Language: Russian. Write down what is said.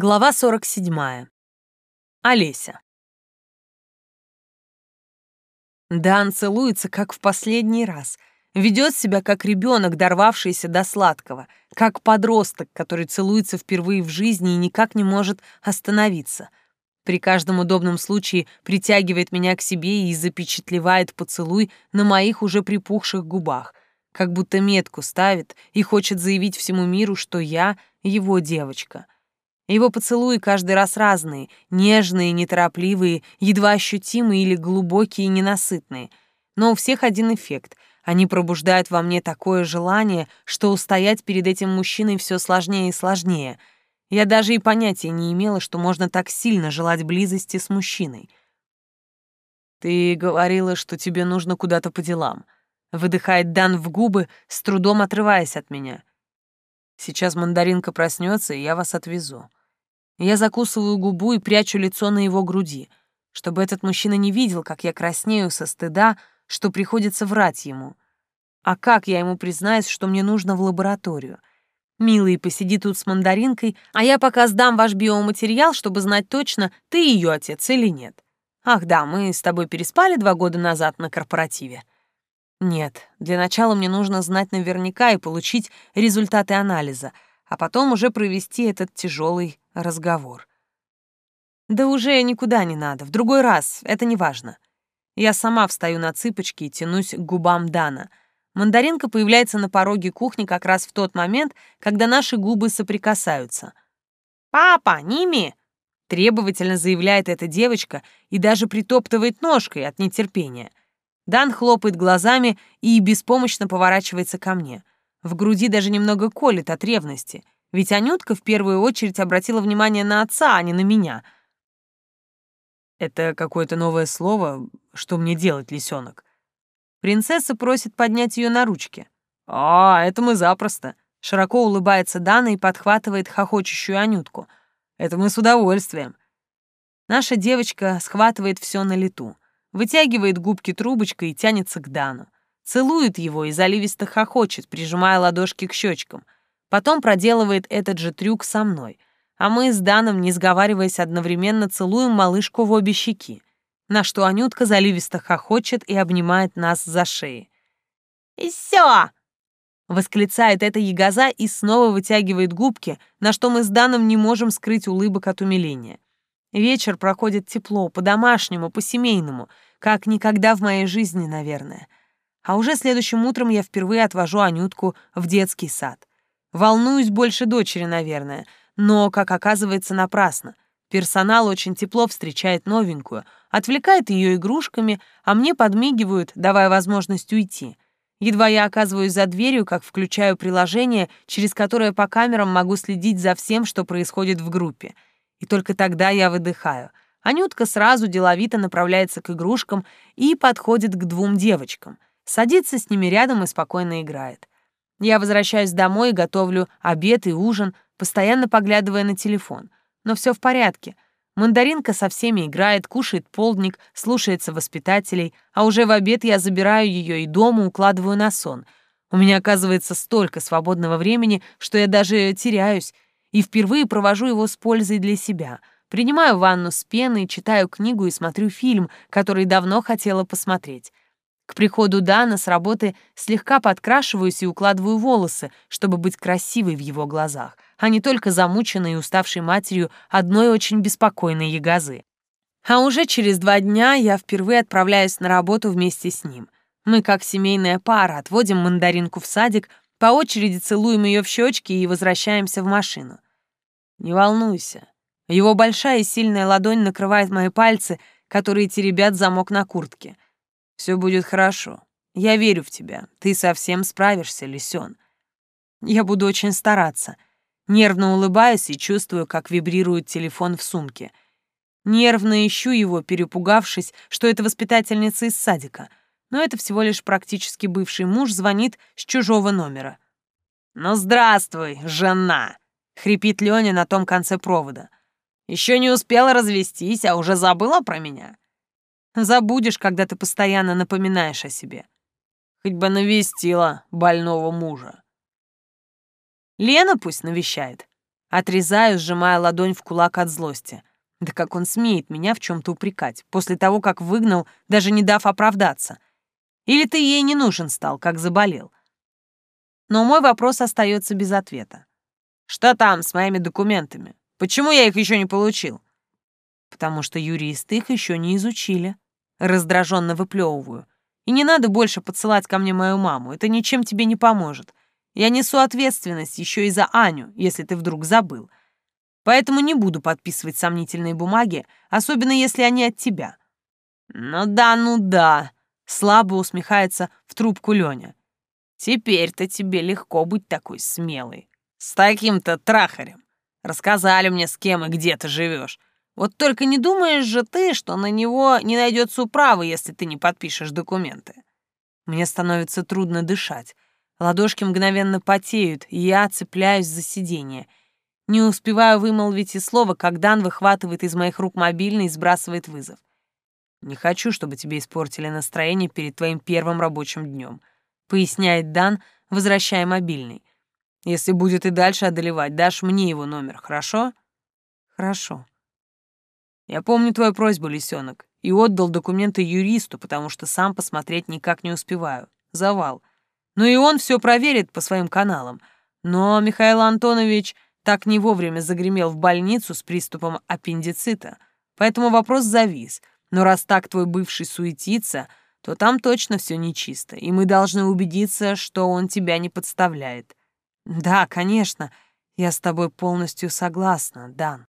Глава 47. Олеся. Дан целуется, как в последний раз. Ведет себя, как ребенок, дорвавшийся до сладкого, как подросток, который целуется впервые в жизни и никак не может остановиться. При каждом удобном случае притягивает меня к себе и запечатлевает поцелуй на моих уже припухших губах, как будто метку ставит и хочет заявить всему миру, что я его девочка — его поцелуи каждый раз разные, нежные, неторопливые, едва ощутимые или глубокие и ненасытные. Но у всех один эффект. Они пробуждают во мне такое желание, что устоять перед этим мужчиной все сложнее и сложнее. Я даже и понятия не имела, что можно так сильно желать близости с мужчиной. «Ты говорила, что тебе нужно куда-то по делам», — выдыхает Дан в губы, с трудом отрываясь от меня. «Сейчас мандаринка проснется, и я вас отвезу». Я закусываю губу и прячу лицо на его груди, чтобы этот мужчина не видел, как я краснею со стыда, что приходится врать ему. А как я ему признаюсь, что мне нужно в лабораторию? Милый, посиди тут с мандаринкой, а я пока сдам ваш биоматериал, чтобы знать точно, ты ее отец или нет. Ах да, мы с тобой переспали два года назад на корпоративе. Нет, для начала мне нужно знать наверняка и получить результаты анализа, а потом уже провести этот тяжелый разговор. Да уже никуда не надо, в другой раз, это не важно. Я сама встаю на цыпочки и тянусь к губам Дана. Мандаринка появляется на пороге кухни как раз в тот момент, когда наши губы соприкасаются. «Папа, Ними!» — требовательно заявляет эта девочка и даже притоптывает ножкой от нетерпения. Дан хлопает глазами и беспомощно поворачивается ко мне. В груди даже немного колет от ревности — ведь Анютка в первую очередь обратила внимание на отца, а не на меня. Это какое-то новое слово. Что мне делать, лисенок? Принцесса просит поднять ее на ручки. А, это мы запросто. Широко улыбается Дана и подхватывает хохочущую Анютку. Это мы с удовольствием. Наша девочка схватывает все на лету, вытягивает губки трубочкой и тянется к Дану. Целует его и заливисто хохочет, прижимая ладошки к щечкам — Потом проделывает этот же трюк со мной, а мы с Даном, не сговариваясь, одновременно целуем малышку в обе щеки, на что Анютка заливисто хохочет и обнимает нас за шеи. «И всё!» — восклицает эта ягоза и снова вытягивает губки, на что мы с Даном не можем скрыть улыбок от умиления. Вечер проходит тепло, по-домашнему, по-семейному, как никогда в моей жизни, наверное. А уже следующим утром я впервые отвожу Анютку в детский сад. Волнуюсь больше дочери, наверное, но, как оказывается, напрасно. Персонал очень тепло встречает новенькую, отвлекает ее игрушками, а мне подмигивают, давая возможность уйти. Едва я оказываюсь за дверью, как включаю приложение, через которое по камерам могу следить за всем, что происходит в группе. И только тогда я выдыхаю. Анютка сразу деловито направляется к игрушкам и подходит к двум девочкам. Садится с ними рядом и спокойно играет. Я возвращаюсь домой, готовлю обед и ужин, постоянно поглядывая на телефон. Но все в порядке. Мандаринка со всеми играет, кушает полдник, слушается воспитателей, а уже в обед я забираю ее и дома укладываю на сон. У меня оказывается столько свободного времени, что я даже теряюсь, и впервые провожу его с пользой для себя. Принимаю ванну с пеной, читаю книгу и смотрю фильм, который давно хотела посмотреть. К приходу Дана с работы слегка подкрашиваюсь и укладываю волосы, чтобы быть красивой в его глазах, а не только замученной и уставшей матерью одной очень беспокойной ягозы. А уже через два дня я впервые отправляюсь на работу вместе с ним. Мы, как семейная пара, отводим мандаринку в садик, по очереди целуем ее в щечки и возвращаемся в машину. Не волнуйся. Его большая и сильная ладонь накрывает мои пальцы, которые теребят замок на куртке — все будет хорошо. Я верю в тебя. Ты совсем справишься, Лисён. Я буду очень стараться. Нервно улыбаюсь и чувствую, как вибрирует телефон в сумке. Нервно ищу его, перепугавшись, что это воспитательница из садика. Но это всего лишь практически бывший муж звонит с чужого номера. «Ну, здравствуй, жена!» — хрипит Лёня на том конце провода. «Еще не успела развестись, а уже забыла про меня?» Забудешь, когда ты постоянно напоминаешь о себе. Хоть бы навестила больного мужа. Лена пусть навещает. Отрезаю, сжимая ладонь в кулак от злости. Да как он смеет меня в чем то упрекать, после того, как выгнал, даже не дав оправдаться. Или ты ей не нужен стал, как заболел? Но мой вопрос остается без ответа. Что там с моими документами? Почему я их еще не получил? Потому что юристы их еще не изучили. Раздраженно выплевываю. И не надо больше подсылать ко мне мою маму, это ничем тебе не поможет. Я несу ответственность еще и за Аню, если ты вдруг забыл. Поэтому не буду подписывать сомнительные бумаги, особенно если они от тебя. Ну да, ну да, слабо усмехается в трубку Лёня. Теперь-то тебе легко быть такой смелой. С таким-то трахарем. Рассказали мне, с кем и где ты живешь. Вот только не думаешь же ты, что на него не найдется управы, если ты не подпишешь документы. Мне становится трудно дышать. Ладошки мгновенно потеют, и я цепляюсь за сиденье. Не успеваю вымолвить и слова, как Дан выхватывает из моих рук мобильный и сбрасывает вызов. «Не хочу, чтобы тебе испортили настроение перед твоим первым рабочим днем», — поясняет Дан, возвращая мобильный. «Если будет и дальше одолевать, дашь мне его номер, хорошо?» «Хорошо», я помню твою просьбу, лисенок, и отдал документы юристу, потому что сам посмотреть никак не успеваю. Завал. Ну и он все проверит по своим каналам. Но Михаил Антонович так не вовремя загремел в больницу с приступом аппендицита, поэтому вопрос завис. Но раз так твой бывший суетится, то там точно все нечисто, и мы должны убедиться, что он тебя не подставляет. Да, конечно, я с тобой полностью согласна, Дан.